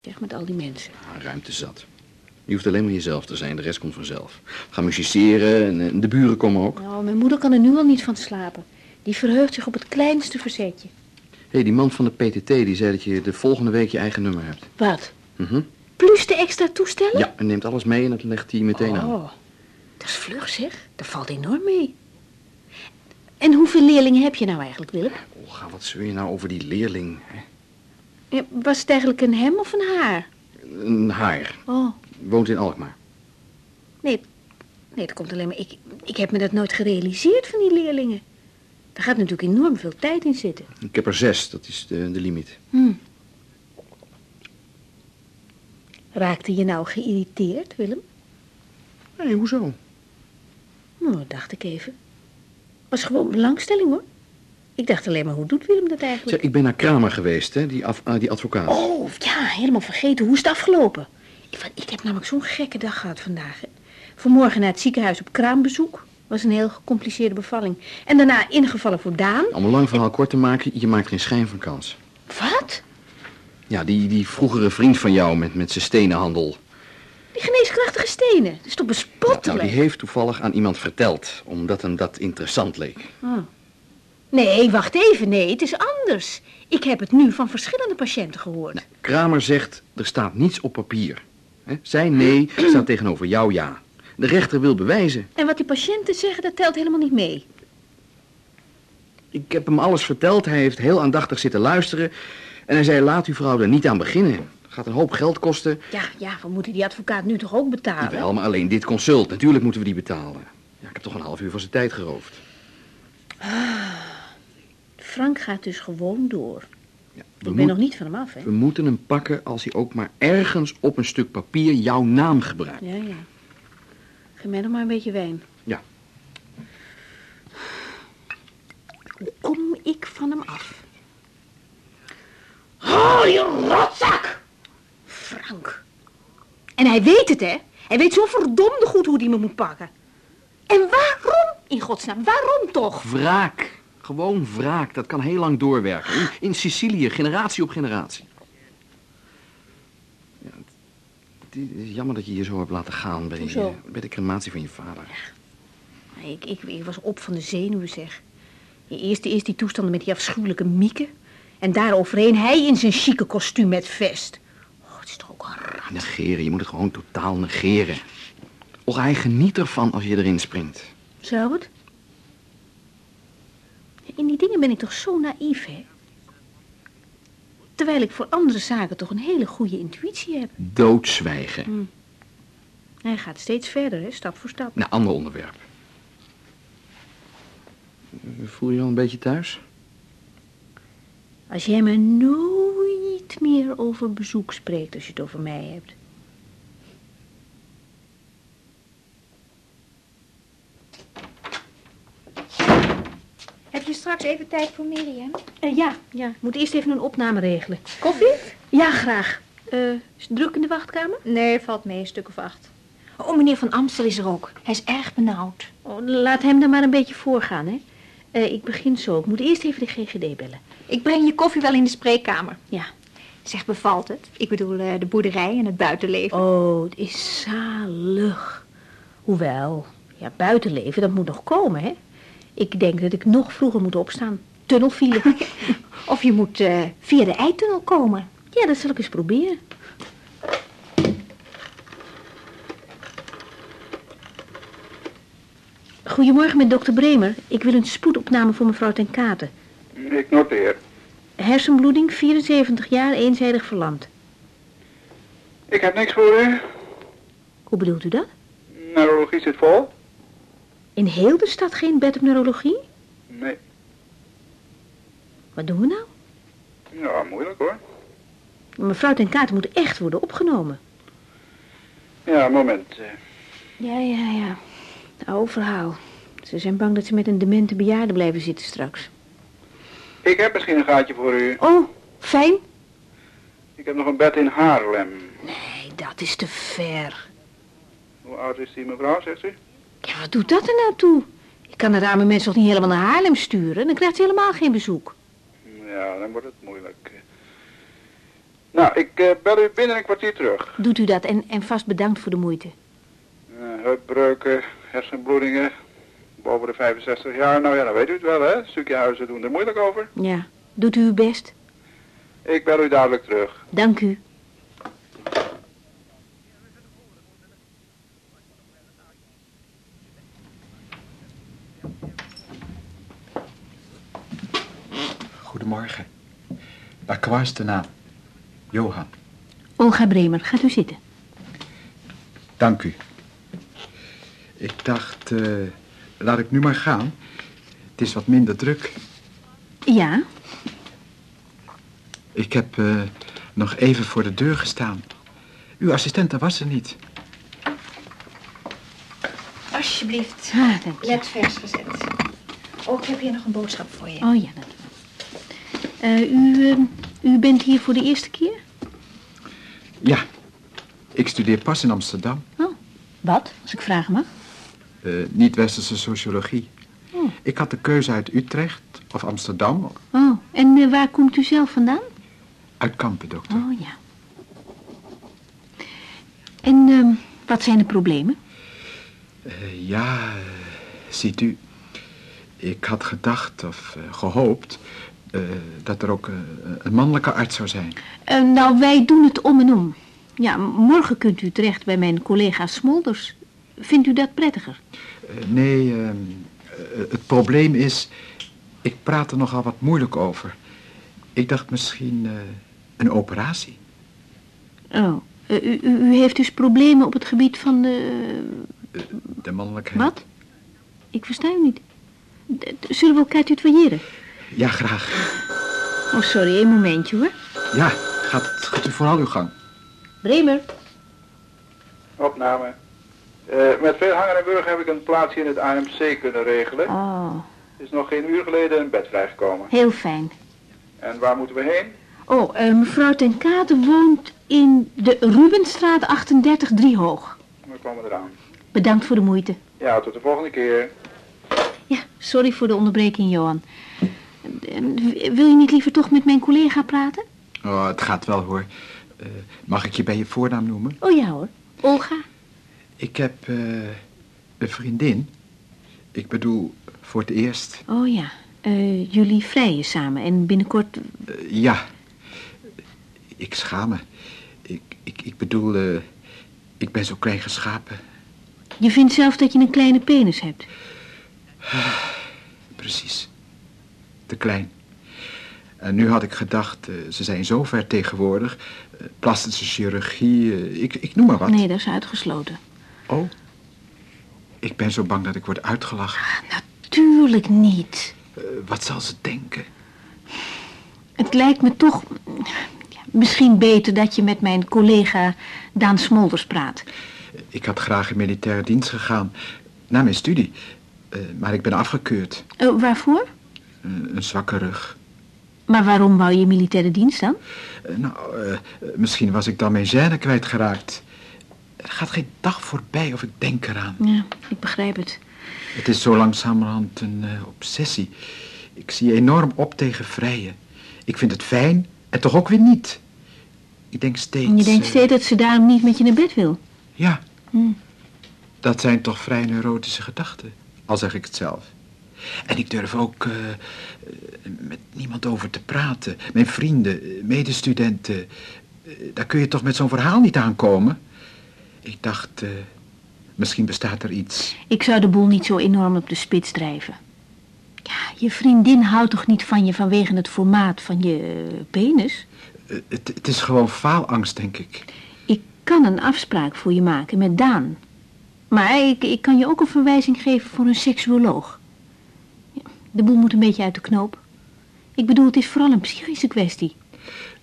Zeg met al die mensen. Ah, ruimte zat. Je hoeft alleen maar jezelf te zijn, de rest komt vanzelf. Gaan musiceren en de buren komen ook. Nou, mijn moeder kan er nu al niet van slapen. Die verheugt zich op het kleinste verzetje. Hé, hey, die man van de PTT die zei dat je de volgende week je eigen nummer hebt. Wat? Mhm. Plus de extra toestellen? Ja, en neemt alles mee en dat legt hij meteen aan. Oh, dat is vlug zeg. Dat valt enorm mee. En hoeveel leerlingen heb je nou eigenlijk, Willem? Olga, wat zeur je nou over die leerling? hè? Was het eigenlijk een hem of een haar? Een haar. Oh, Woont in Alkmaar. nee. Nee, dat komt alleen maar... Ik, ik heb me dat nooit gerealiseerd van die leerlingen. Daar gaat natuurlijk enorm veel tijd in zitten. Ik heb er zes, dat is de, de limiet. Hm. Raakte je nou geïrriteerd, Willem? Nee, hoezo? Nou, dat dacht ik even. Was gewoon belangstelling, hoor. Ik dacht alleen maar, hoe doet Willem dat eigenlijk? Zeg, ik ben naar Kramer geweest, hè, die, af, ah, die advocaat. Oh, ja, helemaal vergeten. Hoe is het afgelopen? Ik, ik heb namelijk zo'n gekke dag gehad vandaag. hè. Vanmorgen naar het ziekenhuis op kraambezoek. Was een heel gecompliceerde bevalling. En daarna ingevallen voor Daan. Om een lang verhaal kort te maken, je maakt geen schijn van kans. Wat? Ja, die, die vroegere vriend van jou met, met zijn stenenhandel. Die geneeskrachtige stenen. Dat is toch Nou, bespottelijk? die heeft toevallig aan iemand verteld, omdat hem dat interessant leek. Oh. Nee, wacht even. Nee, het is anders. Ik heb het nu van verschillende patiënten gehoord. Kramer zegt, er staat niets op papier. Hè? Zijn nee staat tegenover jouw ja. De rechter wil bewijzen. En wat die patiënten zeggen, dat telt helemaal niet mee. Ik heb hem alles verteld, hij heeft heel aandachtig zitten luisteren. En hij zei, laat uw vrouw er niet aan beginnen. Het gaat een hoop geld kosten. Ja, ja, we moeten die advocaat nu toch ook betalen? Wel, maar alleen dit consult, natuurlijk moeten we die betalen. Ja, ik heb toch een half uur van zijn tijd geroofd. Frank gaat dus gewoon door. Ja, we, Ik ben moet- nog niet van hem af, hè? we moeten hem pakken als hij ook maar ergens op een stuk papier jouw naam gebruikt. Ja, ja. Geef mij nog maar een beetje wijn. Ja. Hoe kom ik van hem af? Oh, je rotzak! Frank. En hij weet het, hè? Hij weet zo verdomde goed hoe hij me moet pakken. En waarom, in godsnaam, waarom toch? Wraak. Gewoon wraak. Dat kan heel lang doorwerken. In, in Sicilië, generatie op generatie. Ja, het, het is jammer dat je je zo hebt laten gaan bij, eh, bij de crematie van je vader. Ik, ik, ik was op van de zenuwen, zeg. Eerst, eerst die toestanden met die afschuwelijke mieken. En daar overheen hij in zijn chique kostuum met vest. Oh, het is toch ook een rat. Negeren, je moet het gewoon totaal negeren. Och, hij geniet ervan als je erin springt. Zou het? In die dingen ben ik toch zo naïef, hè? Terwijl ik voor andere zaken toch een hele goede intuïtie heb. Doodzwijgen. Hij gaat steeds verder, hè, stap voor stap. Naar ander onderwerp. Voel je je al een beetje thuis? Als jij me nooit meer over bezoek spreekt als je het over mij hebt. Heb je straks even tijd voor Miriam? Eh, ja, ja. Ik moet eerst even een opname regelen. Koffie? Ja, graag. Eh, is het druk in de wachtkamer? Nee, valt mee, een stuk of acht. Oh, meneer Van Amstel is er ook. Hij is erg benauwd. Oh, laat hem dan maar een beetje voorgaan, hè. Eh, ik begin zo. Ik moet eerst even de GGD bellen. Ik breng je koffie wel in de spreekkamer. Ja. Zeg, bevalt het? Ik bedoel, de boerderij en het buitenleven. Oh, het is zalig. Hoewel, ja, buitenleven, dat moet nog komen, hè. Ik denk dat ik nog vroeger moet opstaan. Tunnelfile. Of je moet eh, via de eitunnel komen. ja, dat zal ik eens proberen. Goedemorgen met dokter Bremer. Ik wil een spoedopname voor mevrouw ten Katen. Ik noteer. Hersenbloeding, 74 jaar, eenzijdig verlamd. Ik heb niks voor u. Hoe bedoelt u dat? Neurologie zit vol? In heel de stad geen bed op neurologie? Nee. Wat doen we nou? Ja, moeilijk hoor. Mevrouw ten Katen moet echt worden opgenomen. Ja, moment. eh. Ja, ja, ja. Oude verhaal. Ze zijn bang dat ze met een demente bejaarde blijven zitten straks. Ik heb misschien een gaatje voor u. Oh, fijn. Ik heb nog een bed in Haarlem. Nee, dat is te ver. Hoe oud is die mevrouw, zegt u? Ja, wat doet dat er nou toe? Ik kan het arme mensen toch niet helemaal naar Haarlem sturen? Dan krijgt ze helemaal geen bezoek. Ja, dan wordt het moeilijk. Nou, ik eh, bel u binnen een kwartier terug. Doet u dat en, en vast bedankt voor de moeite. Eh, heupbreuken, hersenbloedingen, boven de 65 jaar. Nou ja, dan weet u het wel, hè? Ziekenhuizen doen er moeilijk over. Ja, doet u uw best. Ik bel u dadelijk terug. Dank u. Goedemorgen. Waar kwast de naam? Johan. Olga Bremer, gaat u zitten. Dank u. Ik dacht, eh, laat ik nu maar gaan. Het is wat minder druk. Ja, Ik heb eh, nog even voor de deur gestaan. Uw assistente was er niet. Alsjeblieft. ah, dank je. Let vers gezet. Oh, ik heb hier nog een boodschap voor je. Oh ja, dat Eh, u, eh, u bent hier voor de eerste keer? Ja, ik studeer pas in Amsterdam. Oh, wat, als ik vragen mag? eh, Niet-westerse sociologie. Oh. Ik had de keuze uit Utrecht of Amsterdam. Oh, en waar komt u zelf vandaan? Uit Kampen, dokter. Oh ja. En ehm, wat zijn de problemen? Ja, ziet u. Ik had gedacht of eh, gehoopt eh, dat er ook eh, een mannelijke arts zou zijn. Eh, nou, wij doen het om en om. Ja, morgen kunt u terecht bij mijn collega Smolders. Vindt u dat prettiger? Nee, ehm, eh, het probleem is, ik praat er nogal wat moeilijk over. Ik dacht misschien een operatie. Oh, u, u, heeft dus problemen op het gebied van de... De mannelijkheid. Wat? Ik versta u niet. Zullen we elkaar tutoyeren? Ja, graag. Oh, sorry, een momentje hoor. Ja, gaat, gaat u vooral uw gang. Bremer. Opname. Eh, met veel hangen en burger heb ik een plaatsje in het AMC kunnen regelen. Oh, is nog geen uur geleden een bed vrijgekomen. heel fijn. En waar moeten we heen? Oh, eh, mevrouw ten Kate woont in de Rubenstraat 38 Driehoog. We komen eraan. Bedankt voor de moeite. Ja, tot de volgende keer. Ja, sorry voor de onderbreking, Johan. Eh, Wil je niet liever toch met mijn collega praten? Oh, het gaat wel hoor. Eh, mag ik je bij je voornaam noemen? Oh ja hoor. Olga. Ik heb eh, een vriendin. Ik bedoel, voor het eerst. Oh ja. Eh, jullie vrijen samen en binnenkort... Ja. Ik schaam me. Ik, ik, ik bedoel, ik ben zo klein geschapen. Je vindt zelf dat je een kleine penis hebt. Precies. Te klein. En nu had ik gedacht, eh, ze zijn zo ver tegenwoordig. eh, plastische chirurgie, eh, ik, ik noem maar wat. Nee, dat is uitgesloten. Oh. Ik ben zo bang dat ik word uitgelachen. Natuurlijk niet. Wat zal ze denken? Het lijkt me toch misschien beter dat je met mijn collega Daan Smolders praat. Ik had graag in militaire dienst gegaan. Na mijn studie. Maar ik ben afgekeurd. Waarvoor? Eh, een zwakke rug. Maar waarom wou je militaire dienst dan? Eh, nou, eh, misschien was ik dan mijn gêne kwijtgeraakt. Er gaat geen dag voorbij of ik denk eraan. Ja, ik begrijp het. Het is zo langzamerhand een obsessie. Ik zie enorm op tegen vrijen. Ik vind het fijn en toch ook weer niet. Ik denk steeds... En je denkt steeds dat ze daarom niet met je naar bed wil. Ja. Hm. Dat zijn toch vrij neurotische gedachten, al zeg ik het zelf. En ik durf ook eh, met niemand over te praten. Mijn vrienden, medestudenten. eh, daar kun je toch met zo'n verhaal niet aankomen? Ik dacht, eh, misschien bestaat er iets. Ik zou de boel niet zo enorm op de spits drijven. Ja, je vriendin houdt toch niet van je vanwege het formaat van je penis? Het, het is gewoon faalangst, denk ik. Ik kan een afspraak voor je maken met Daan. Maar ik, ik kan je ook een verwijzing geven voor een seksuoloog. De boel moet een beetje uit de knoop. Ik bedoel, het is vooral een psychische kwestie.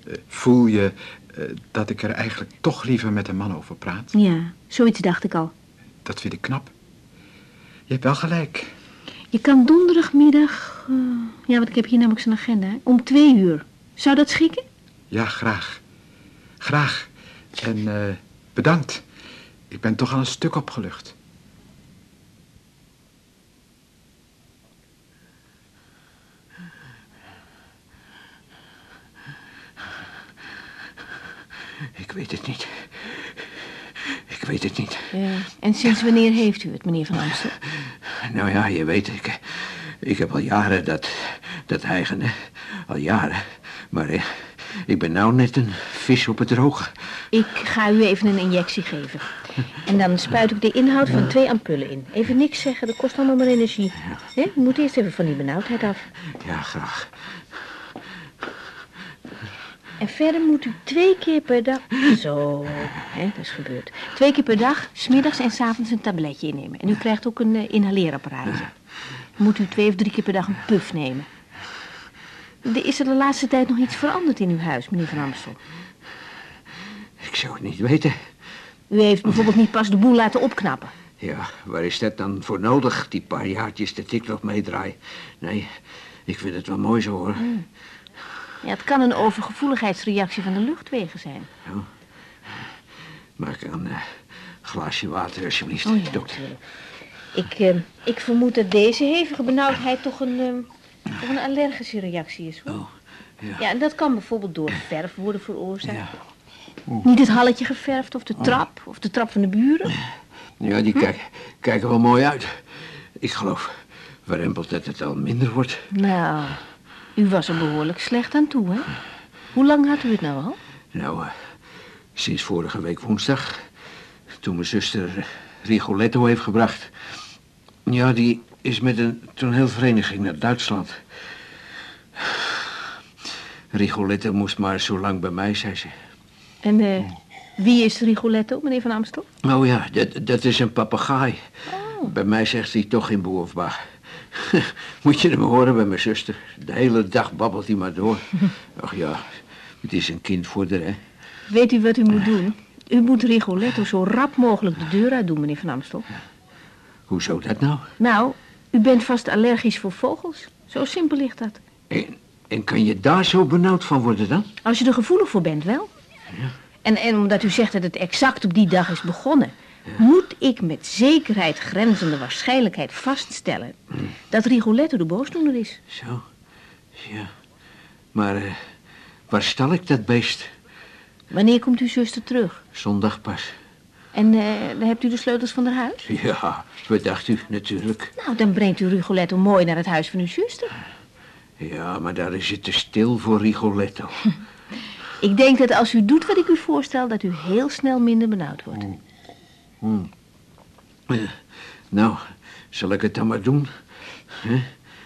Eh, voel je eh, dat ik er eigenlijk toch liever met een man over praat? Ja, zoiets dacht ik al. Dat vind ik knap. Je hebt wel gelijk. Je kan donderdagmiddag... eh, ja, want ik heb hier namelijk zijn agenda. hè, Om twee uur. Zou dat schikken? Ja, graag. Graag. En bedankt. Ik ben toch al een stuk opgelucht. Niet. Ik weet het niet. Ja. En sinds wanneer heeft u het, meneer Van Amstel? Nou ja, je weet, ik, ik heb al jaren dat, dat eigen, hè. Al jaren. Maar eh, ik ben nou net een vis op het droge. Ik ga u even een injectie geven. En dan spuit ik de inhoud van twee ampullen in. Even niks zeggen, dat kost allemaal maar energie. Hè? U moet eerst even van die benauwdheid af. Ja, graag. En verder moet u twee keer per dag... Zo, hè, dat is gebeurd. Twee keer per dag, smiddags en s avonds een tabletje innemen. En u krijgt ook een eh, inhaleerapparaatje. Moet u twee of drie keer per dag een puf nemen. Is er de laatste tijd nog iets veranderd in uw huis, meneer Van Amstel. Ik zou het niet weten. U heeft bijvoorbeeld niet pas de boel laten opknappen. Ja, waar is dat dan voor nodig, die paar jaartjes dat ik nog meedraai? Nee, ik vind het wel mooi zo, hoor. Ja, het kan een overgevoeligheidsreactie van de luchtwegen zijn. Maak een eh, glaasje water, alsjeblieft, Oh ja, dokter. natuurlijk. Ik, eh, ik vermoed dat deze hevige benauwdheid toch een, eh, toch een allergische reactie is, hoor. Oh, ja. Ja, en dat kan bijvoorbeeld door verf worden veroorzaakt. Ja. Niet het halletje geverfd of de trap of de trap van de buren. Ja, die kijk, kijken wel mooi uit. Ik geloof, warempeld dat het al minder wordt. Nou, u was er behoorlijk slecht aan toe, hè? Hoe lang had u het nou al? Nou, eh, sinds vorige week woensdag, toen mijn zuster Rigoletto heeft gebracht. Ja, die is met een toneelvereniging naar Duitsland. Rigoletto moest maar zo lang bij mij, zei ze. En eh, wie is Rigoletto, meneer Van Amstel? Oh ja, dat, dat is een papegaai. Bij mij zegt hij toch geen boerfbaar. Moet je hem horen bij mijn zuster. De hele dag babbelt hij maar door. Ach ja, het is een kind voor de, hè. Weet u wat u moet doen? U moet Rigoletto zo rap mogelijk de deur uit doen, meneer Van Amstel. Hoezo dat nou? Nou, u bent vast allergisch voor vogels. Zo simpel ligt dat. En, en kan je daar zo benauwd van worden dan? Als je er gevoelig voor bent, wel. En, en omdat u zegt dat het exact op die dag is begonnen... moet ik met zekerheid grenzende waarschijnlijkheid vaststellen... dat Rigoletto de boosdoener is. Zo, ja. Maar eh, waar stal ik dat beest? Wanneer komt uw zuster terug? Zondag pas. En dan hebt u de sleutels van haar huis? Ja, wat dacht u natuurlijk. Nou, dan brengt u Rigoletto mooi naar het huis van uw zuster. Ja, maar daar is het te stil voor Rigoletto. Ik denk dat als u doet wat ik u voorstel... dat u heel snel minder benauwd wordt. Eh, Nou, zal ik het dan maar doen?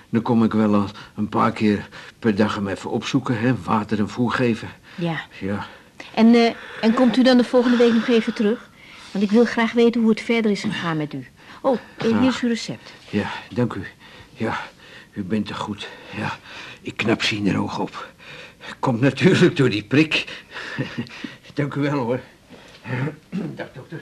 Dan kom ik wel al een paar keer per dag hem even opzoeken, hè? water en voer geven. Ja. Ja, En, eh, en komt u dan de volgende week nog even terug? Want ik wil graag weten hoe het verder is gegaan met u. Oh, hier is uw recept. ja, dank u. Ja, u bent er goed. Ja, ik knap zien er oog op. Komt natuurlijk door die prik. dank u wel, hoor. Dag, dokter.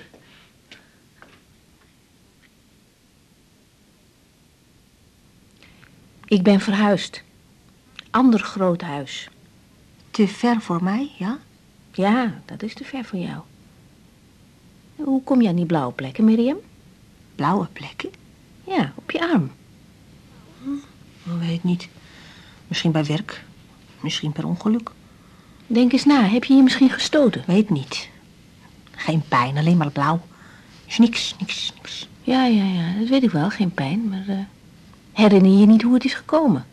Ik ben verhuisd. Ander groot huis. Te ver voor mij, ja? Ja, dat is te ver voor jou. Hoe kom je aan die blauwe plekken, Miriam? Blauwe plekken? Ja, op je arm. Ik weet niet. Misschien bij werk. Misschien per ongeluk. Denk eens na, heb je je misschien gestoten? Weet niet. Geen pijn, alleen maar blauw. Is niks, niks, niks. Ja, ja, ja, dat weet ik wel, geen pijn, maar... eh, herinner je niet hoe het is gekomen?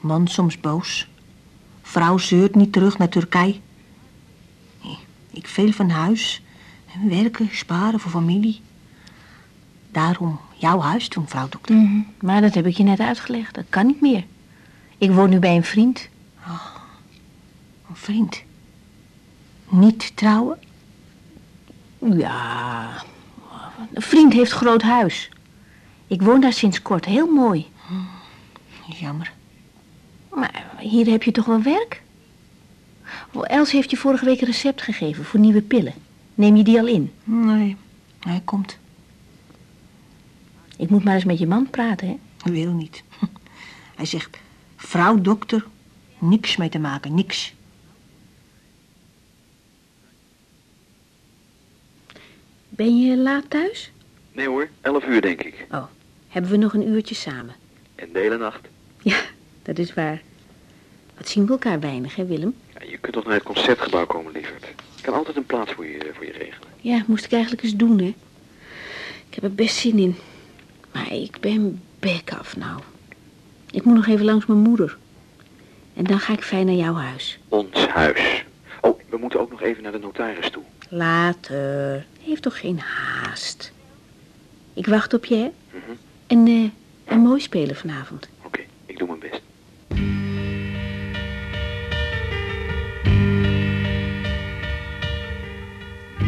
Man soms boos. Vrouw zeurt niet terug naar Turkije. Nee, Ik veel van huis. En werken, sparen voor familie. Daarom jouw huis toen, vrouw dokter. Mhm, Maar dat heb ik je net uitgelegd, dat kan niet meer. Ik woon nu bij een vriend. Een vriend. Niet trouwen? Ja, een vriend heeft groot huis. Ik woon daar sinds kort, heel mooi. Jammer. Maar hier heb je toch wel werk? Els heeft je vorige week een recept gegeven voor nieuwe pillen. Neem je die al in? Nee, hij komt. Ik moet maar eens met je man praten, hè? Hij wil niet. Hij zegt, vrouw dokter, niks mee te maken, niks. Ben je laat thuis? Nee hoor, 11 uur denk ik. Oh, hebben we nog een uurtje samen? En de hele nacht. Ja, dat is waar. Wat zien we elkaar weinig, hè Willem? Ja, je kunt toch naar het concertgebouw komen, lieverd. Ik kan altijd een plaats voor je, voor je regelen. Ja, moest ik eigenlijk eens doen, hè. Ik heb er best zin in. Maar ik ben bek af nou. Ik moet nog even langs mijn moeder. En dan ga ik fijn naar jouw huis. Ons huis. Oh, we moeten ook nog even naar de notaris toe. Later. Heeft toch geen haast. Ik wacht op je, hè? Mhm. En, eh, en mooi spelen vanavond. Oké, ik doe mijn best.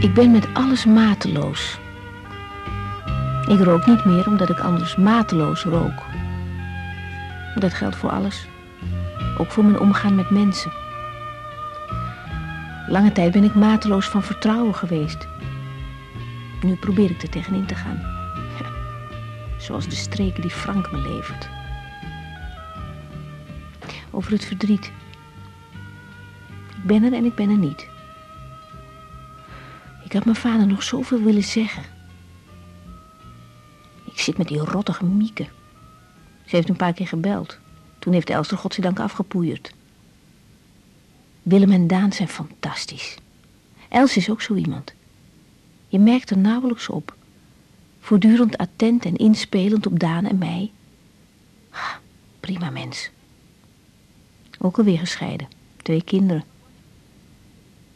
Ik ben met alles mateloos. Ik rook niet meer omdat ik anders mateloos rook. Dat geldt voor alles. Ook voor mijn omgaan met mensen. Lange tijd ben ik mateloos van vertrouwen geweest. Nu probeer ik er tegenin te gaan. Zoals de streken die Frank me levert. Over het verdriet. Ik ben er en ik ben er niet. Ik had mijn vader nog zoveel willen zeggen. Ik zit met die rottige Mieke. Ze heeft een paar keer gebeld. Toen heeft Elster godzijdank afgepoeierd. Willem en Daan zijn fantastisch. Els is ook zo iemand. Je merkt er nauwelijks op. Voortdurend attent en inspelend op Daan en mij. Prima mens. Ook alweer gescheiden. Twee kinderen.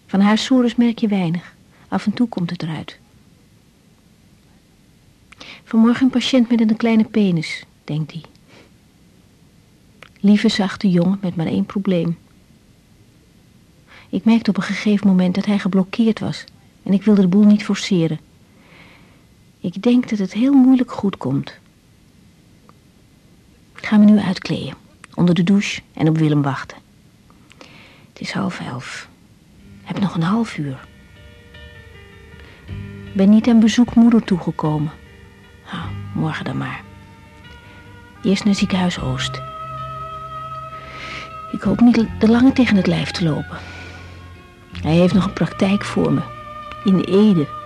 Van haar sores merk je weinig. Af en toe komt het eruit. Vanmorgen een patiënt met een kleine penis, denkt hij. Lieve zachte jongen met maar één probleem. Ik merkte op een gegeven moment dat hij geblokkeerd was en ik wilde de boel niet forceren. Ik denk dat het heel moeilijk goed komt. Ik ga me nu uitkleden, onder de douche en op Willem wachten. Het is half elf. Heb nog een half uur. Ben niet aan bezoek moeder toegekomen. Nou, morgen dan maar. Eerst naar ziekenhuis Oost. Ik hoop niet te lange tegen het lijf te lopen. Hij heeft nog een praktijk voor me. In Ede.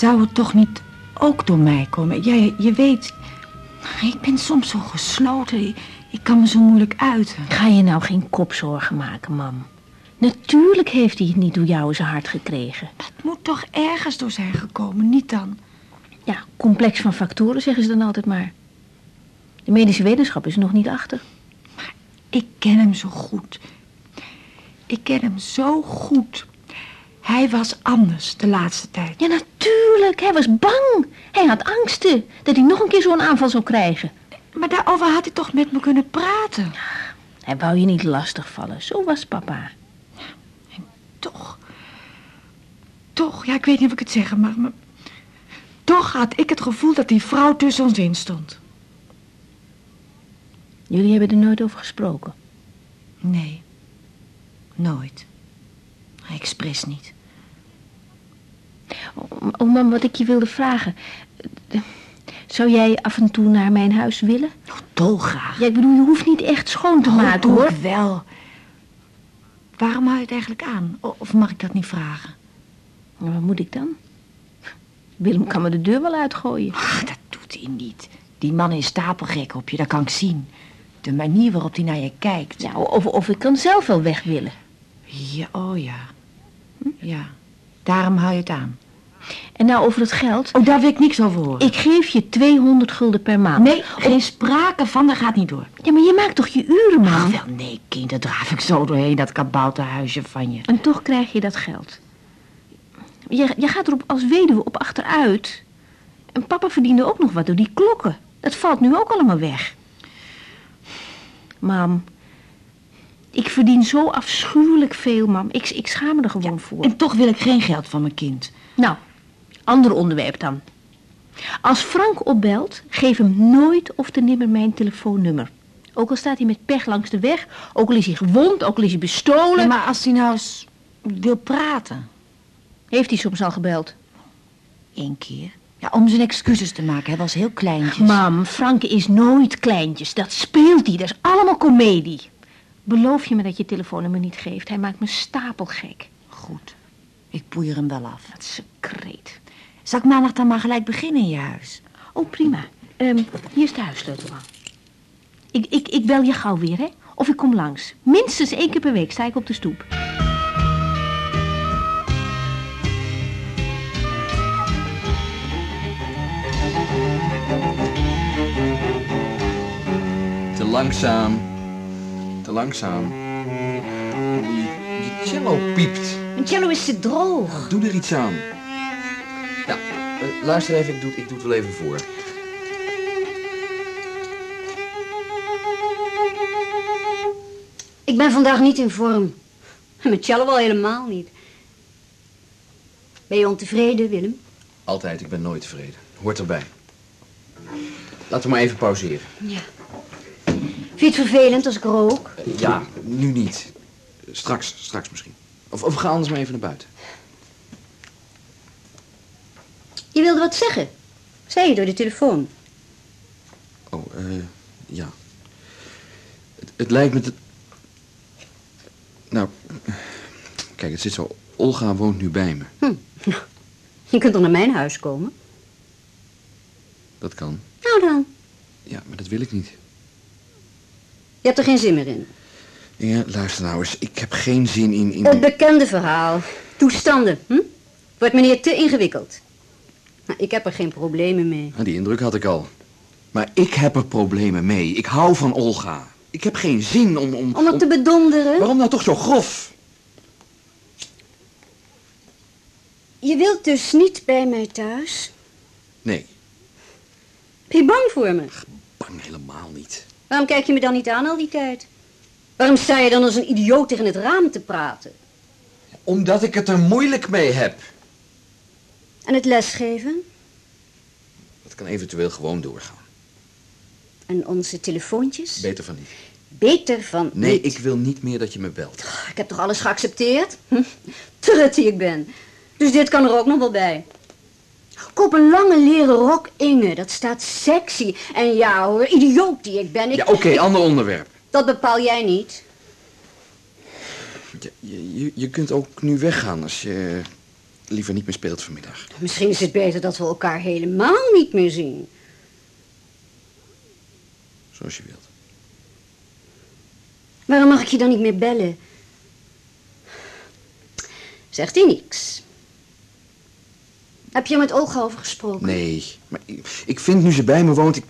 Zou het toch niet ook door mij komen? Ja, je, weet, ik ben soms zo gesloten. Ik, kan me zo moeilijk uiten. Ga je nou geen kopzorgen maken, mam. Natuurlijk heeft hij het niet door jou in zijn hart gekregen. Dat moet toch ergens door zijn gekomen, niet dan? Ja, complex van factoren zeggen ze dan altijd maar. De medische wetenschap is er nog niet achter. Ik ken hem zo goed. Ik ken hem zo goed. Hij was anders de laatste tijd. Ja, natuurlijk. Hij was bang. Hij had angsten dat hij nog een keer zo'n aanval zou krijgen. Maar daarover had hij toch met me kunnen praten? Hij wou je niet lastigvallen. Zo was papa. Toch. Toch, ja, ik weet niet of ik het zeggen mag, maar... Toch had ik het gevoel dat die vrouw tussen ons in stond. Jullie hebben er nooit over gesproken. Nee. Nooit. Expres niet. Oh, mam, wat ik je wilde vragen. Zou jij af en toe naar mijn huis willen? Oh, dolgraag. Ja, ik bedoel, je hoeft niet echt schoon te Oh, maken, doe hoor. ik wel. Waarom hou je het eigenlijk aan? Of mag ik dat niet vragen? Maar wat moet ik dan? Willem kan me de deur wel uitgooien. Ach, dat doet hij niet. Die man is stapelgek op je, dat kan ik zien. De manier waarop hij naar je kijkt. Ja, of, of ik kan zelf wel weg willen. Ja, oh ja. Ja, daarom hou je het aan. En nou over het geld. Oh, daar wil ik niks over horen. Ik geef je 200 gulden per maand. Nee, geen sprake van, dat gaat niet door. Ja, maar je maakt toch je uren, Ach, man? wel nee, kind, dat draaf ik zo doorheen, dat kabouterhuisje van je. En toch krijg je dat geld. Je, je gaat er op als weduwe op achteruit. En papa verdiende ook nog wat door die klokken. Dat valt nu ook allemaal weg. Mam, ik verdien zo afschuwelijk veel, mam. Ik, ik schaam me er gewoon voor. En toch wil ik geen geld van mijn kind. Nou, ander onderwerp dan. Als Frank opbelt, geef hem nooit of te nimmer mijn telefoonnummer. Ook al staat hij met pech langs de weg, ook al is hij gewond, ook al is hij bestolen. Ja, maar als hij nou eens wil praten, Heeft hij soms al gebeld? één keer. Ja, om zijn excuses te maken, hij was heel kleintjes. Mam, Frank is nooit kleintjes. Dat speelt hij, dat is allemaal komedie. Beloof je me dat je telefoonnummer niet geeft? Hij maakt me stapelgek. Goed. Ik poeier hem wel af. Wat secreet. Zal ik maandag dan maar gelijk beginnen in je huis? Oh, prima. Ehm, hier is de huissleutel. Ik, ik, ik bel je gauw weer, hè? Of ik kom langs. Minstens één keer per week sta ik op de stoep. Te langzaam. Te langzaam. Je, je cello piept. Mijn cello is te droog. Doe er iets aan. Ja, eh, luister even, ik doe, ik doe het wel even voor. Ik ben vandaag niet in vorm. Met cello wel helemaal niet. Ben je ontevreden, Willem? Altijd, ik ben nooit tevreden. Hoort erbij. Laten we maar even pauzeren. Ja. Vind je het vervelend als ik rook? Ja, nu niet. Straks, straks misschien. Of, of ga anders maar even naar buiten. Je wilde wat zeggen. Zei je door de telefoon. Oh, eh, ja. Het, het lijkt me dat... Nou, kijk, het zit zo... Olga woont nu bij me. Hm. Je kunt dan naar mijn huis komen. Dat kan. Nou dan. Ja, maar dat wil ik niet. Je hebt er geen zin meer in. Ja, luister nou eens. Ik heb geen zin in... in... Het bekende verhaal. Toestanden, hm? Wordt meneer te ingewikkeld. Nou, ik heb er geen problemen mee. Ah, die indruk had ik al. Maar ik heb er problemen mee. Ik hou van Olga. Ik heb geen zin om... Om, Om het te bedonderen? Waarom nou toch zo grof? Je wilt dus niet bij mij thuis? Nee, Ben je bang voor me? Waarom kijk je me dan niet aan al die tijd? Waarom sta je dan als een idioot tegen het raam te praten? Omdat ik het er moeilijk mee heb. En het lesgeven? Dat kan eventueel gewoon doorgaan. En onze telefoontjes? Beter van niet. Beter van Nee, niet. ik wil niet meer dat je me belt. Ik heb toch alles geaccepteerd? Hm, Trut die ik ben. Dus dit kan er ook nog wel bij. Koop een lange leren rok, Inge. Dat staat sexy. En ja hoor, idioot die ik ben. Ik, Ja, oké, ander onderwerp. Dat bepaal jij niet. Je, je, je- je kunt ook nu weggaan als je liever niet meer speelt vanmiddag. Misschien is het beter dat we elkaar helemaal niet meer zien. Zoals je wilt. Waarom mag ik je dan niet meer bellen? Zegt hij niks. Heb je er met Olga over gesproken? Nee, maar ik, ik vind nu ze bij me woont... Ik,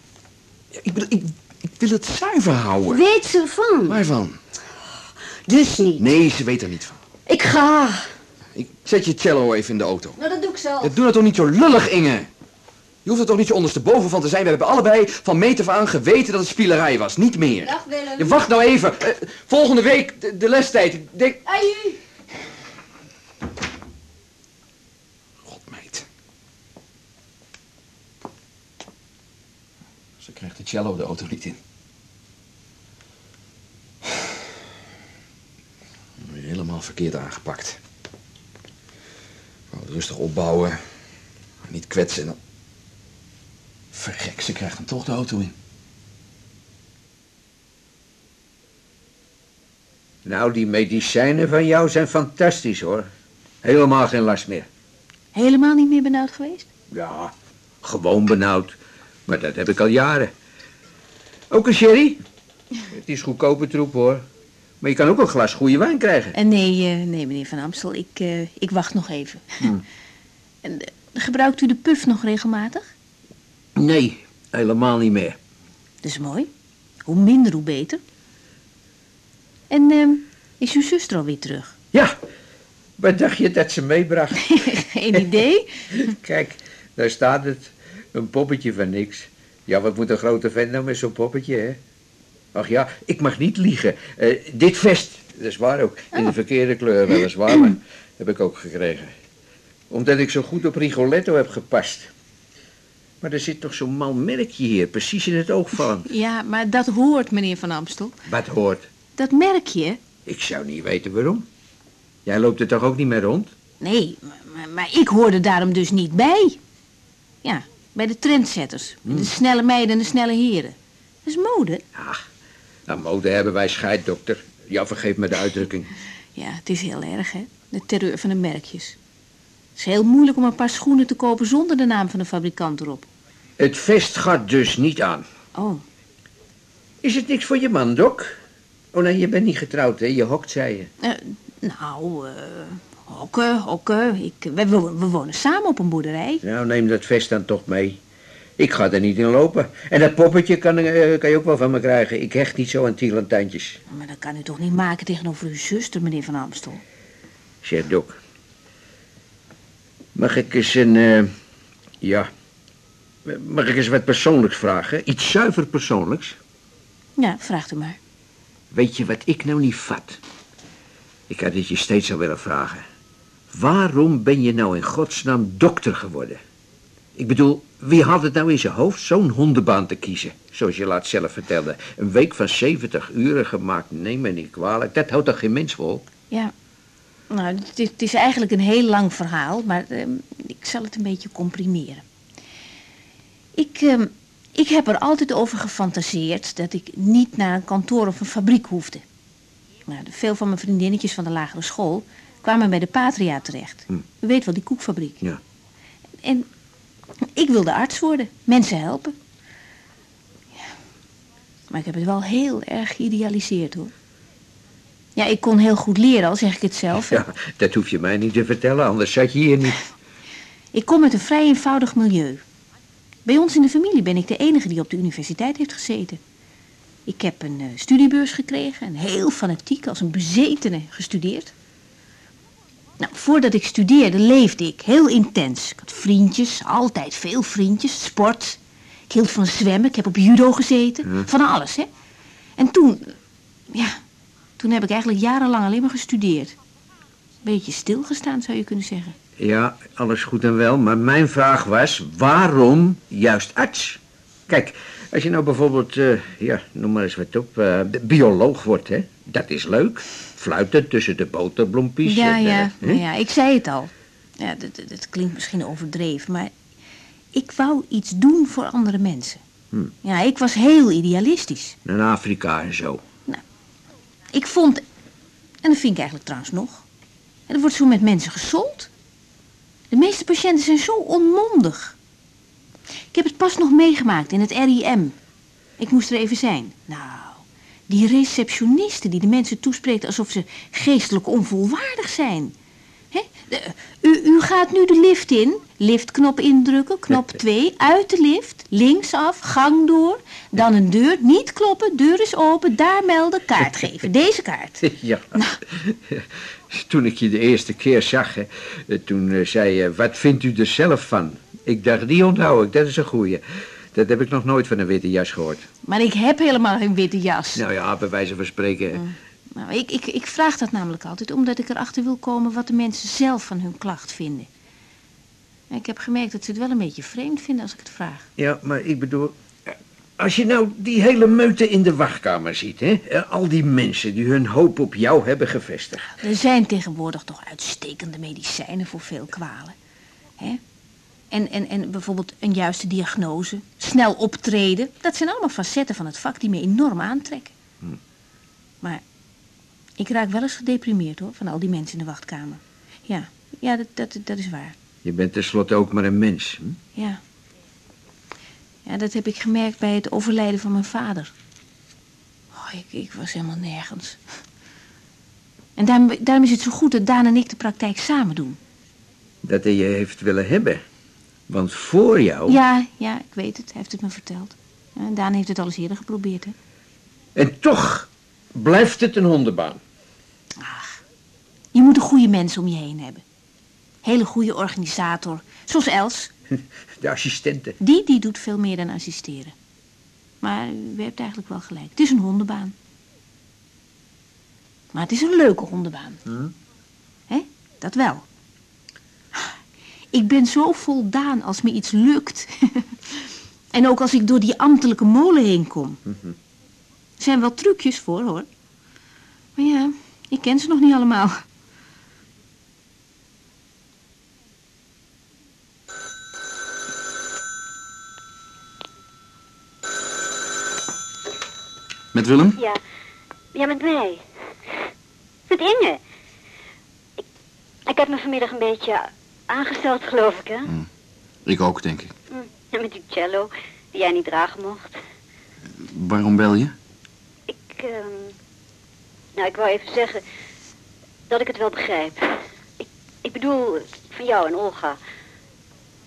ik, bedoel, ik, ik wil het zuiver houden. Weet ze ervan? Waarvan? Dus niet. Nee, ze weet er niet van. Ik ga. Ik zet je cello even in de auto. Nou, dat doe ik zelf. Ja, doe dat toch niet zo lullig, Inge? Je hoeft er toch niet zo ondersteboven van te zijn. We hebben allebei van meet af aan geweten dat het spielerij was. Niet meer. Dag Willem. Je wacht nou even. Eh, volgende week de, de lestijd. Ik denk... Aju. Godmeid. Ze krijgt de cello de auto niet in. Helemaal verkeerd aangepakt. Ik wou het rustig opbouwen. Niet kwetsen en dan... Vergek, ze krijgt hem toch de auto in. Nou, die medicijnen van jou zijn fantastisch, hoor. Helemaal geen last meer. Helemaal niet meer benauwd geweest? Ja, gewoon benauwd. Maar dat heb ik al jaren. Ook een sherry? Het is goedkope troep, hoor. Maar je kan ook een glas goede wijn krijgen. Eh, nee, eh, nee, meneer Van Amstel, ik, eh, ik wacht nog even. En, eh, gebruikt u de puf nog regelmatig? Nee, helemaal niet meer. Dat is mooi. Hoe minder, hoe beter. En eh, is uw zuster alweer terug? Ja, wat dacht je dat ze meebracht? Geen idee. Kijk, daar staat het. Een poppetje van niks. Ja, wat moet een grote vent nou met zo'n poppetje, hè? Ach ja, ik mag niet liegen. Eh, dit vest, dat is waar ook. In de verkeerde kleur weliswaar, maar heb ik ook gekregen. Omdat ik zo goed op Rigoletto heb gepast. Maar er zit toch zo'n mal merkje hier, precies in het oog vallen. Ja, maar dat hoort, meneer Van Amstel. Wat hoort? Dat merkje? Ik zou niet weten waarom. Jij loopt er toch ook niet meer rond? Nee, maar, maar ik hoorde daarom dus niet bij. Ja, bij de trendsetters. De snelle meiden en de snelle heren. Dat is mode. Nou, mode hebben wij scheiddokter. Ja, vergeef me de uitdrukking. Ja, het is heel erg, hè? De terreur van de merkjes. Het is heel moeilijk om een paar schoenen te kopen zonder de naam van de fabrikant erop. Het vest gaat dus niet aan. Oh, Is het niks voor je man, Doc? Oh nee, je bent niet getrouwd, hè? Je hokt, zei je. eh, nou, eh hokken, hokken. Ik, we, we, we wonen samen op een boerderij. Nou, neem dat vest dan toch mee. Ik ga er niet in lopen. En dat poppetje kan, eh, kan je ook wel van me krijgen. Ik hecht niet zo aan tielantijntjes. Maar dat kan u toch niet maken tegenover uw zuster, meneer Van Amstel? Zeg, Doc. Mag ik eens een... eh, ja... Mag ik eens wat persoonlijks vragen? Iets zuiver persoonlijks? Ja, vraagt u maar. Weet je wat ik nou niet vat? Ik had het je steeds al willen vragen. Waarom ben je nou in godsnaam dokter geworden? Ik bedoel, wie had het nou in zijn hoofd zo'n hondenbaan te kiezen? Zoals je laat zelf vertellen. Een week van 70 uren gemaakt, neem me niet kwalijk. Dat houdt toch geen mens vol? Ja, nou, het is, eigenlijk een heel lang verhaal, maar ehm, ik zal het een beetje comprimeren. Ik, ehm, ik heb er altijd over gefantaseerd dat ik niet naar een kantoor of een fabriek hoefde. Nou, veel van mijn vriendinnetjes van de lagere school kwamen bij de Patria terecht. Hm. U weet wel, die koekfabriek. Ja. En ik wilde arts worden, mensen helpen. Ja. Maar ik heb het wel heel erg geïdealiseerd hoor. Ja, ik kon heel goed leren, al zeg ik het zelf. Ja, dat hoef je mij niet te vertellen, anders zat je hier niet. Ik kom uit een vrij eenvoudig milieu. Bij ons in de familie ben ik de enige die op de universiteit heeft gezeten. Ik heb een eh, studiebeurs gekregen en heel fanatiek als een bezetene gestudeerd. Nou, voordat ik studeerde leefde ik heel intens. Ik had vriendjes, altijd veel vriendjes, sport. Ik hield van zwemmen, ik heb op judo gezeten, van alles, hè. En toen, ja, toen heb ik eigenlijk jarenlang alleen maar gestudeerd. Beetje stilgestaan, zou je kunnen zeggen. Ja, alles goed en wel, maar mijn vraag was, waarom juist arts? Kijk, als je nou bijvoorbeeld, eh, ja, noem maar eens wat op, eh, bioloog wordt, hè, dat is leuk. Fluiten tussen de boterbloempies. Ja, en, eh, ja, ja, ik zei het al. Ja, dat, dat- klinkt misschien overdreven, maar ik wou iets doen voor andere mensen. Hm. Ja, ik was heel idealistisch. Naar Afrika en zo. Ik vond, en dat vind ik eigenlijk trouwens nog, en er wordt zo met mensen gesold. De meeste patiënten zijn zo onmondig. Ik heb het pas nog meegemaakt in het RIM. Ik moest er even zijn. Nou, die receptionisten die de mensen toespreekt alsof ze geestelijk onvolwaardig zijn. Hè? De- u, u gaat nu de lift in, liftknop indrukken, knop 2, uit de lift, linksaf, gang door, dan een deur, niet kloppen, deur is open, daar melden, kaart geven, deze kaart. Ja. Toen ik je de eerste keer zag, hè, eh, toen eh, zei je, wat vindt u er zelf van? Ik dacht, die onthoud ik, dat is een goeie. Dat heb ik nog nooit van een witte jas gehoord. Maar ik heb helemaal geen witte jas. Nou ja, bij wijze van spreken. Nou, ik, ik, ik vraag dat namelijk altijd omdat ik erachter wil komen wat de mensen zelf van hun klacht vinden. En ik heb gemerkt dat ze het wel een beetje vreemd vinden als ik het vraag. Ja, maar ik bedoel, als je nou die hele meute in de wachtkamer ziet, hè? Al die mensen die hun hoop op jou hebben gevestigd. Er zijn tegenwoordig toch uitstekende medicijnen voor veel kwalen. Hè? En, en, en bijvoorbeeld een juiste diagnose, snel optreden. Dat zijn allemaal facetten van het vak die me enorm aantrekken. Maar ik raak wel eens gedeprimeerd hoor, van al die mensen in de wachtkamer. Ja, ja dat, dat, dat is waar. Je bent tenslotte ook maar een mens. Hm? Ja. Ja, dat heb ik gemerkt bij het overlijden van mijn vader. Oh, ik, ik was helemaal nergens. En daarom, daarom is het zo goed dat Daan en ik de praktijk samen doen. Dat hij je heeft willen hebben. Want voor jou... Ja, ja, ik weet het. Hij heeft het me verteld. En Daan heeft het al eens eerder geprobeerd, hè. En toch blijft het een hondenbaan. Je moet een goede mensen om je heen hebben. Hele goede organisator. Zoals Els. De assistenten. Die, die doet veel meer dan assisteren. Maar u hebt eigenlijk wel gelijk. Het is een hondenbaan. Maar het is een leuke hondenbaan. Hè? Dat wel. Ik ben zo voldaan als me iets lukt. en ook als ik door die ambtelijke molen heen kom. Er zijn wel trucjes voor, hoor. Maar ja, ik ken ze nog niet allemaal. Met Willem? Ja, ja, met mij. Met Inge. Ik, ik heb me vanmiddag een beetje aangesteld, geloof ik, hè? Ik ook, denk ik. Ja, met die cello die jij niet dragen mocht. Waarom bel je? Ik, ehm... Nou, ik wou even zeggen dat ik het wel begrijp. Ik, ik bedoel, van jou en Olga.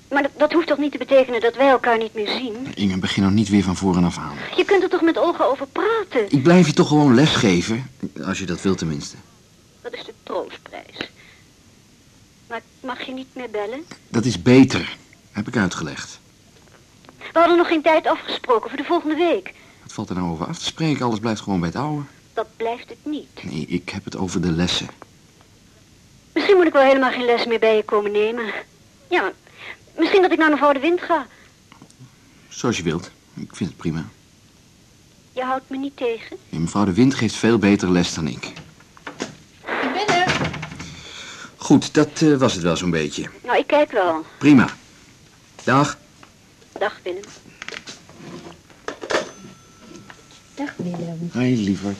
Maar dat, dat hoeft toch niet te betekenen dat wij elkaar niet meer zien? Inge, begin nou niet weer van voren af aan. Je kunt er toch met Olga over praten? Ik blijf je toch gewoon lesgeven, als je dat wilt tenminste. Dat is de troostprijs. Mag je niet meer bellen? Dat is beter, heb ik uitgelegd. We hadden nog geen tijd afgesproken voor de volgende week. Wat valt er nou over af te spreken? Alles blijft gewoon bij het oude. Dat blijft het niet. Nee, ik heb het over de lessen. Misschien moet ik wel helemaal geen les meer bij je komen nemen. Ja, maar misschien dat ik naar mevrouw de Wind ga. Zoals je wilt. Ik vind het prima. Je houdt me niet tegen. Ja, mevrouw de Wind geeft veel beter les dan ik. Goed, dat eh, was het wel zo'n beetje. Nou, ik kijk wel. Prima. Dag. Dag, Willem. Dag Willem. Hoi, liever.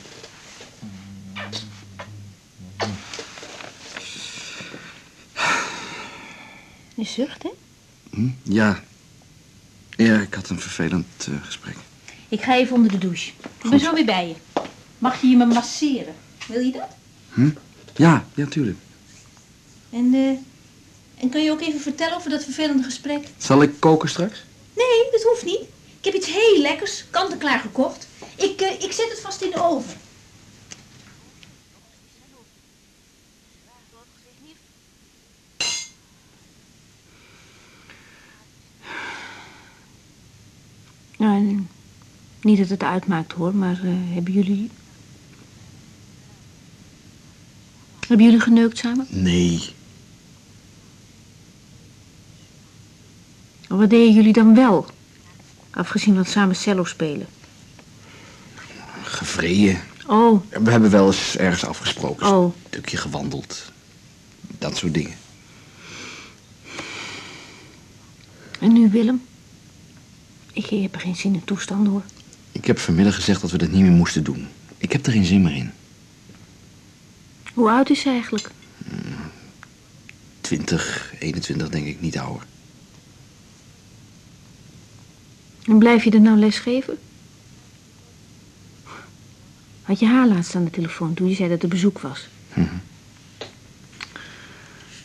Je zucht, hè? Hm? Ja. Ja, ik had een vervelend eh, gesprek. Ik ga even onder de douche. Ik ben zo weer bij je. Mag je je me masseren? Wil je dat? Hm? Ja, ja, tuurlijk. En, eh, en kan je ook even vertellen over dat vervelende gesprek? Zal ik koken straks? Nee, dat hoeft niet. Ik heb iets heel lekkers, kant-en-klaar gekocht. Ik, eh, ik zet het vast in de oven. Nou, niet dat het uitmaakt hoor, maar eh, hebben jullie... Hebben jullie geneukt samen? Nee. Wat deden jullie dan wel? Afgezien van samen cello spelen. Gevreden. Oh, We hebben wel eens ergens afgesproken. Oh. Een stukje gewandeld. Dat soort dingen. en nu Willem? Ik heb er geen zin in toestand hoor. Ik heb vanmiddag gezegd dat we dat niet meer moesten doen. Ik heb er geen zin meer in. Hoe oud is ze eigenlijk? 20, 21 denk ik, niet ouder. En blijf je er nou les geven? Had je haar laatst aan de telefoon toen je zei dat er bezoek was? Mhm.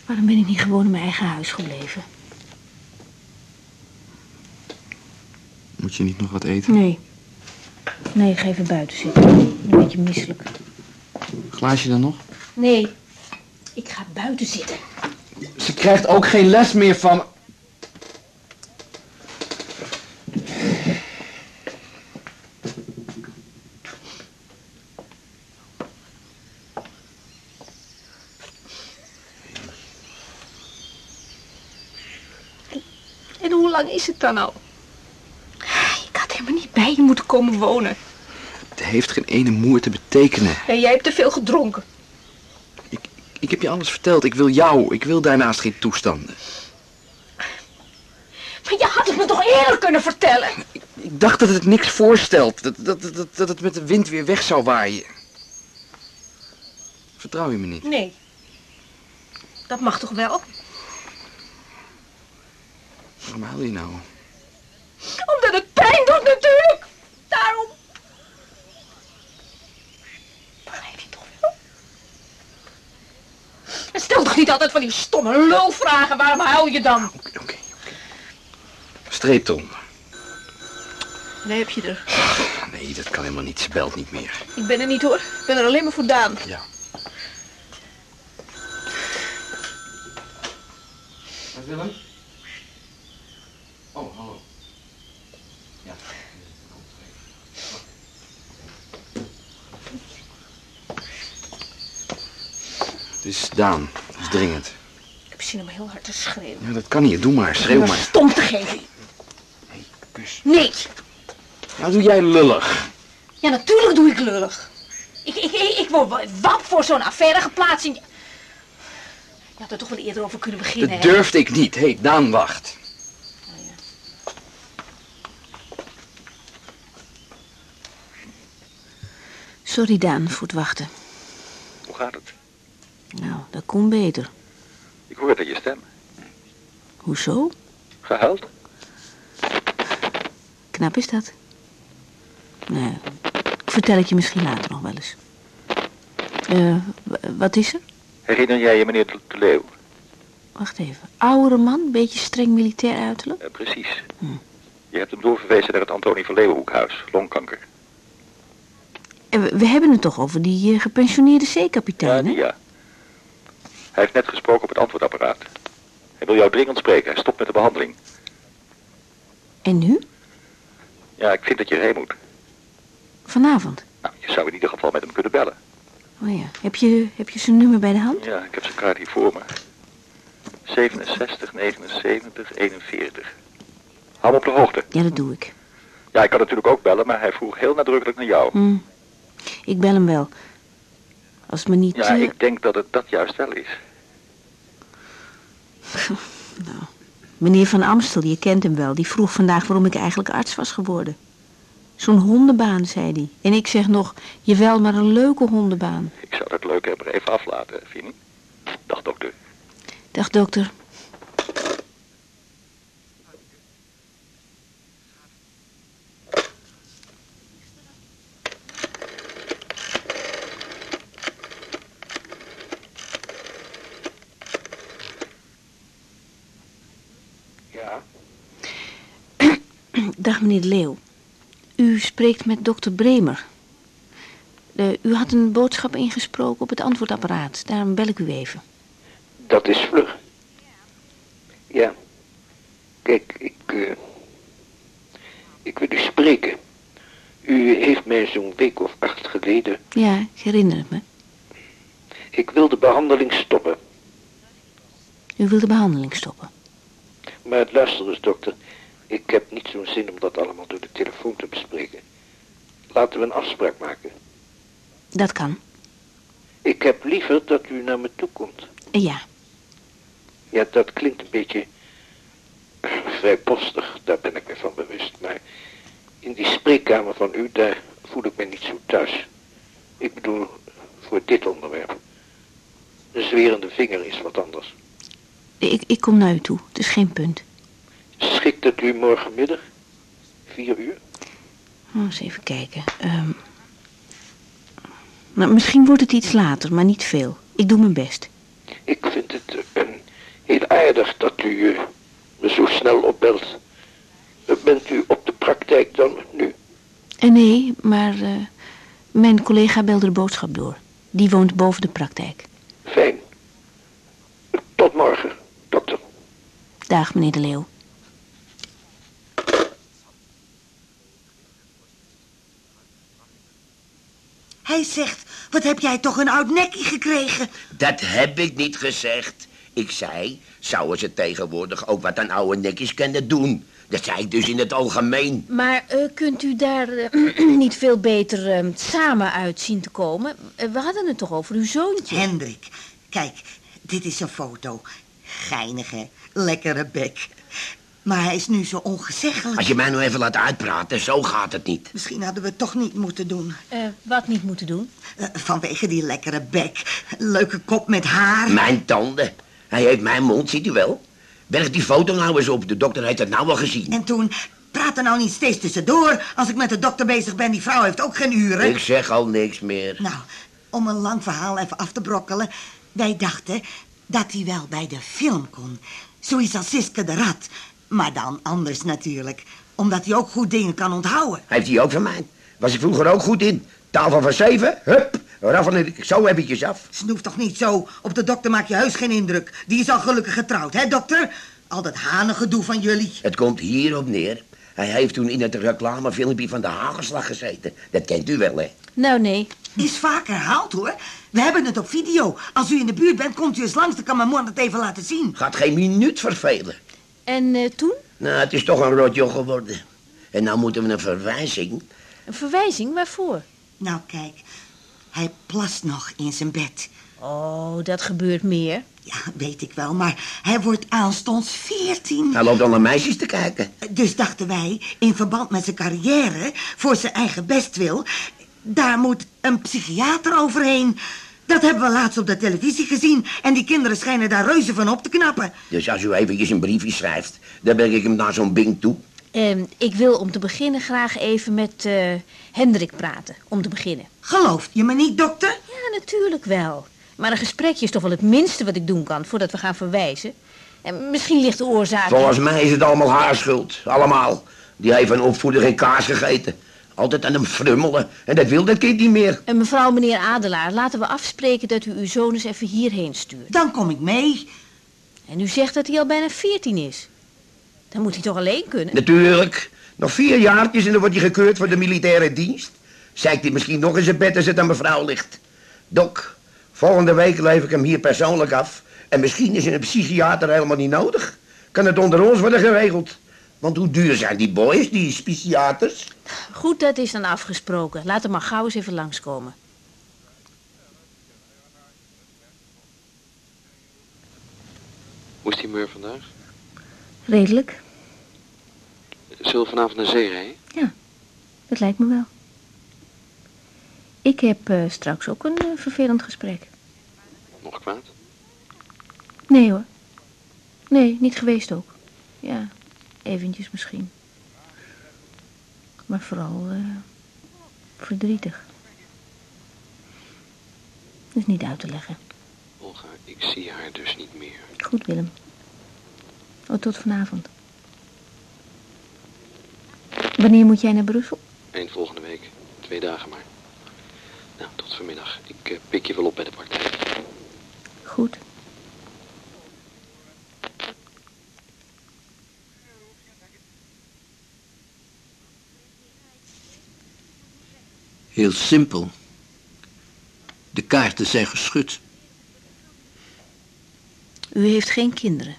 Waarom ben ik niet gewoon in mijn eigen huis gebleven? Moet je niet nog wat eten? Nee. Nee, ik ga even buiten zitten. Een beetje misselijk. Glaasje dan nog? Nee, ik ga buiten zitten. Ze krijgt ook geen les meer van... is het dan al? Ik had helemaal niet bij je moeten komen wonen. Het heeft geen ene moer te betekenen. En jij hebt te veel gedronken. Ik heb je alles verteld. Ik wil jou. Ik wil daarnaast geen toestanden. Maar je had het me toch eerder kunnen vertellen? Ik dacht dat het niks voorstelt. Dat, dat, dat, dat het met de wind weer weg zou waaien. Vertrouw je me niet? Nee. Dat mag toch wel? Waarom huil je nou? Omdat het pijn doet natuurlijk. Daarom. Begrijp je toch wel? En stel toch niet altijd van die stomme lulvragen. Waarom huil je dan? Streep eronder. Nee, heb je er. Nee, dat kan helemaal niet. Ze belt niet meer. Ik ben er niet hoor. Ik ben er alleen maar voor Daan. Ja. Willem? Oh, hallo. Ja. Het is Daan. Het is dringend. Ik heb zin om heel hard te schreeuwen. Ja, dat kan niet. Doe maar. Schreeuw maar. stom te geven. kus. Nee. Nou doe jij lullig. Ja, natuurlijk doe ik lullig. Ik, ik, ik, ik word wap voor zo'n affaire geplaatst. in- Je had er toch wel eerder over kunnen beginnen, Dat hè? durfde ik niet. Hé, hey, Daan, wacht. Sorry, Daan, voor het wachten. Hoe gaat het? Nou, dat kon beter. Ik hoor het aan je stem. Hoezo? Gehuild? Knap is dat. Nee, ik vertel het je misschien later nog wel eens. Eh, w- wat is er? Herinner jij je meneer de, de Leeuw? Wacht even. Oudere man, beetje streng militair uiterlijk? Eh, precies. Je hebt hem doorverwezen naar het Antonie van Leeuwenhoekhuis, longkanker. We, hebben het toch over die eh, gepensioneerde Ja, zeekapitein, hè? die ja. Hij heeft net gesproken op het antwoordapparaat. Hij wil jou dringend spreken. Hij stopt met de behandeling. En nu? Ja, ik vind dat je erheen moet. Vanavond? Nou, je zou in ieder geval met hem kunnen bellen. Oh ja. Heb je, heb je zijn nummer bij de hand? Ja, ik heb zijn kaart hier voor me. 67, 79, 41. Hou hem op de hoogte. Ja, dat doe ik. Ja, ik kan natuurlijk ook bellen, maar hij vroeg heel nadrukkelijk naar jou. Hm. Ik bel hem wel. Als het me niet... Ja, ik denk dat het dat juist wel is. Meneer Van Amstel, je kent hem wel, die vroeg vandaag waarom ik eigenlijk arts was geworden. Zo'n hondenbaan, zei hij. En ik zeg nog, jawel, maar een leuke hondenbaan. Ik zou dat leuk hebben even aflaten, vind niet? Dag, dokter. Dag dokter. Ja, Dag meneer Leeuw. U spreekt met dokter Bremer. U had een boodschap ingesproken op het antwoordapparaat. Daarom bel ik u even. dat is vlug. Ja. Kijk, ik... eh, ik wil u spreken. U heeft mij zo'n week of acht geleden... Ja, ik herinner het me. Ik wil de behandeling stoppen. U wil de behandeling stoppen. Maar luister eens, dokter. Ik heb niet zo'n zin om dat allemaal door de telefoon te bespreken. Laten we een afspraak maken. Dat kan. Ik heb liever dat u naar me toe komt. Ja, Ja, dat klinkt een beetje vrijpostig, daar ben ik me van bewust. Maar in die spreekkamer van u, daar voel ik me niet zo thuis. Ik bedoel, voor dit onderwerp. Een zwerende vinger is wat anders. ik, ik kom naar u toe. Het is geen punt. Schikt het u morgenmiddag? Vier uur? Oh, eens even kijken. Ehm, nou, misschien wordt het iets later, maar niet veel. Ik doe mijn best. Ik vind het eh, heel aardig dat u eh, me zo snel opbelt. Eh, bent u op de praktijk dan nu? Nee, maar mijn collega belde de boodschap door. Die woont boven de praktijk. Fijn. Tot morgen, dokter. Dag, meneer de Leeuw. Hij zegt, wat heb jij toch een oud nekkie gekregen? Dat heb ik niet gezegd. Ik zei, zouden ze tegenwoordig ook wat aan oude nekjes kunnen doen? Dat zei ik dus in het algemeen. Maar eh, kunt u daar eh, niet veel beter eh, samen uit zien te komen? We hadden het toch over uw zoontje? Hendrik, kijk, dit is een foto. Geinig, hè? Lekkere bek. Maar hij is nu zo ongezeggelijk. Als je mij nou even laat uitpraten, zo gaat het niet. Misschien hadden we het toch niet moeten doen. Eh, wat niet moeten doen? Eh, vanwege die lekkere bek. Leuke kop met haar. Mijn tanden. Hij heeft mijn mond, ziet u wel? Berg die foto nou eens op. De dokter heeft het nou wel gezien. En toen, praat er nou niet steeds tussendoor. Als ik met de dokter bezig ben, die vrouw heeft ook geen uren. Ik zeg al niks meer. Nou, om een lang verhaal even af te brokkelen. Wij dachten dat hij wel bij de film kon. Zoiets als Siske de Rat. Maar dan anders natuurlijk. Omdat hij ook goed dingen kan onthouden. Heeft hij ook van mij. Was ik vroeger ook goed in. Tafel van zeven, hup, raffelen ik zo eventjes af. Snoef toch niet zo. Op de dokter maak je heus geen indruk. Die is al gelukkig getrouwd, hè dokter? Al dat hanengedoe van jullie. Het komt hierop neer. Hij heeft toen in het reclamefilmpje van de hagelslag gezeten. Dat kent u wel, hè? Nou, nee. Is vaak herhaald, hoor. We hebben het op video. Als u in de buurt bent, komt u eens langs. Dan kan mijn man het even laten zien. Gaat geen minuut vervelen. En eh, toen? Nou, het is toch een rotjoch geworden. En nou moeten we een verwijzing. Een verwijzing? Waarvoor? Nou, kijk. Hij plast nog in zijn bed. Oh, dat gebeurt meer. Ja, weet ik wel, maar hij wordt aanstonds veertien. Hij loopt al naar meisjes te kijken. Dus dachten wij, in verband met zijn carrière, voor zijn eigen bestwil... daar moet een psychiater overheen. Dat hebben we laatst op de televisie gezien. En die kinderen schijnen daar reuze van op te knappen. Dus als u eventjes een briefje schrijft, dan breng ik hem naar zo'n bing toe. Ehm, ik wil om te beginnen graag even met eh, Hendrik praten. Om te beginnen. Gelooft je me niet, dokter? Ja, natuurlijk wel. Maar een gesprekje is toch wel het minste wat ik doen kan voordat we gaan verwijzen. En misschien ligt de oorzaak... Volgens mij is het allemaal haar schuld. Allemaal. Die heeft een opvoeder geen kaas gegeten. Altijd aan hem frummelen. En dat wil dat kind niet meer. En mevrouw, meneer Adelaar, laten we afspreken dat u uw zoon eens even hierheen stuurt. Dan kom ik mee. En u zegt dat hij al bijna veertien is. Dan moet hij toch alleen kunnen? Natuurlijk. Nog vier jaartjes en dan wordt hij gekeurd voor de militaire dienst. Zijkt hij misschien nog in zijn bed als het aan mevrouw ligt. Dok, volgende week leef ik hem hier persoonlijk af. En misschien is een psychiater helemaal niet nodig. Kan het onder ons worden geregeld. Want hoe duur zijn die boys, die psychiaters? Goed, dat is dan afgesproken. Laat hem maar gauw eens even langskomen. Hoe is die meur vandaag? Redelijk. Zullen we vanavond naar zee rijden? Ja, dat lijkt me wel. Ik heb eh, straks ook een eh, vervelend gesprek. Nog kwaad? Nee hoor. Nee, niet geweest ook. Ja, eventjes misschien. Maar vooral eh, verdrietig. Dat is niet uit te leggen. Olga, ik zie haar dus niet meer. Goed, Willem. Oh, tot vanavond. Wanneer moet jij naar Brussel? Eind volgende week. Twee dagen maar. Nou, tot vanmiddag. Ik eh, pik je wel op bij de praktijk. Goed. Heel simpel. De kaarten zijn geschud. U heeft geen kinderen.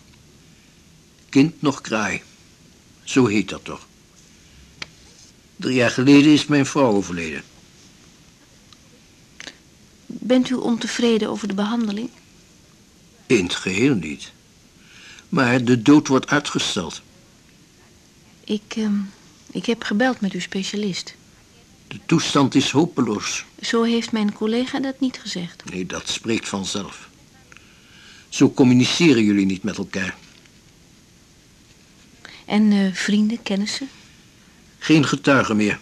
Kind nog kraai. Zo heet dat toch. Drie jaar geleden is mijn vrouw overleden. Bent u ontevreden over de behandeling? In het geheel niet. Maar de dood wordt uitgesteld. Ik, ehm, ik heb gebeld met uw specialist. De toestand is hopeloos. Zo heeft mijn collega dat niet gezegd. Nee, dat spreekt vanzelf. Zo communiceren jullie niet met elkaar. En eh, vrienden, kennissen? Geen getuigen meer.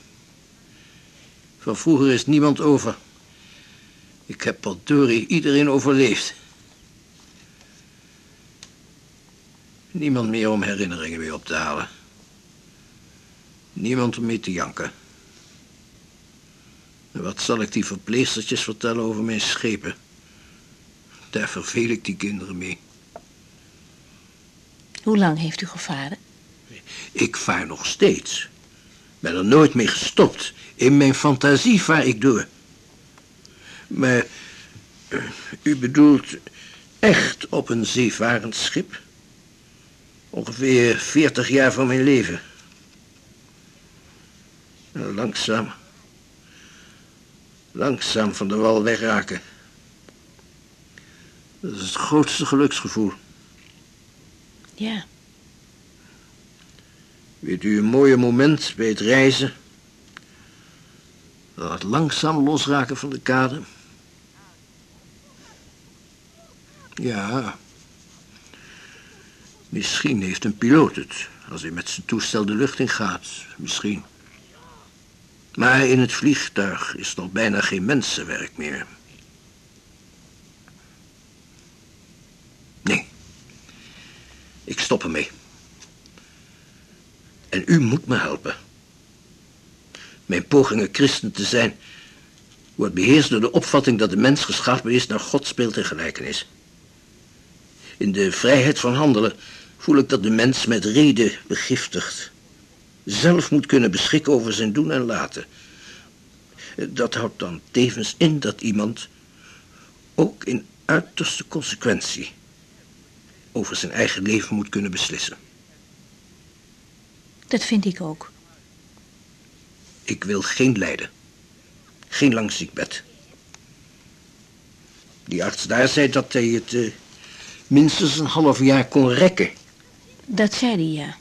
Van vroeger is niemand over. Ik heb potdorie iedereen overleefd. Niemand meer om herinneringen weer op te halen. Niemand om mee te janken. En wat zal ik die verpleegstertjes vertellen over mijn schepen? Daar verveel ik die kinderen mee. Hoe lang heeft u gevaren? Ik vaar nog steeds. Ben er nooit mee gestopt. In mijn fantasie vaar ik door. Maar eh, u bedoelt echt op een zeevarend schip? Ongeveer 40 jaar van mijn leven. En langzaam. Langzaam van de wal wegraken. Dat is het grootste geluksgevoel. Ja. Weet u een mooie moment bij het reizen? Dan het langzaam losraken van de kade. Ja. Misschien heeft een piloot het, als hij met zijn toestel de lucht in gaat. Misschien. Maar in het vliegtuig is nog bijna geen mensenwerk meer. Nee. Ik stop ermee. En u moet me helpen. Mijn pogingen christen te zijn wordt beheerst door de opvatting dat de mens geschapen is naar Gods beeld en gelijkenis. In de vrijheid van handelen voel ik dat de mens met reden begiftigt. Zelf moet kunnen beschikken over zijn doen en laten. Dat houdt dan tevens in dat iemand ook in uiterste consequentie over zijn eigen leven moet kunnen beslissen. Dat vind ik ook. Ik wil geen lijden. Geen lang ziekbed. Die arts daar zei dat hij het eh, minstens een half jaar kon rekken. Dat zei hij, ja.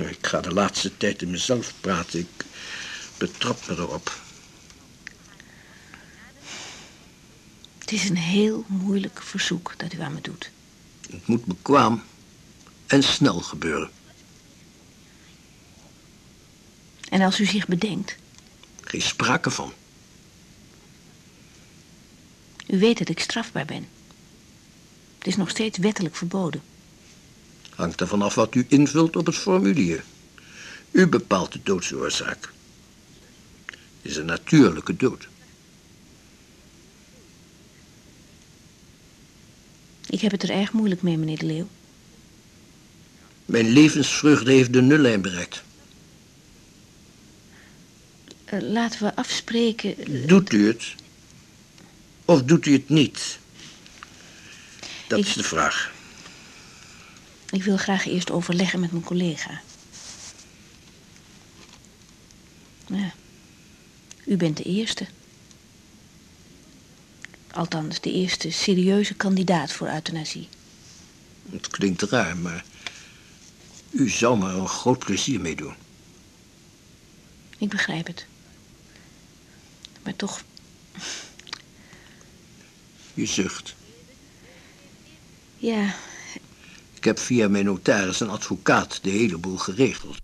Nou, Ik ga de laatste tijd in mezelf praten. Ik betrap me erop. Het is een heel moeilijk verzoek dat u aan me doet. Het moet bekwaam en snel gebeuren. En als u zich bedenkt, Geen sprake van. u weet dat ik strafbaar ben. Het is nog steeds wettelijk verboden. Hangt ervan af wat u invult op het formulier. U bepaalt de doodsoorzaak. Het is een natuurlijke dood. Ik heb het er erg moeilijk mee, meneer de Leeuw. Mijn levensvreugde heeft de nullijn bereikt. Eh, laten we afspreken... eh, Doet u het? Of doet u het niet? Dat Ik- is de vraag. Ik wil graag eerst overleggen met mijn collega. Ja. U bent de eerste. Althans, de eerste serieuze kandidaat voor euthanasie. Het klinkt raar, maar u zou me er een groot plezier mee doen. Ik begrijp het. Maar toch, U zucht. ja, Ik heb via mijn notaris en advocaat de hele boel geregeld.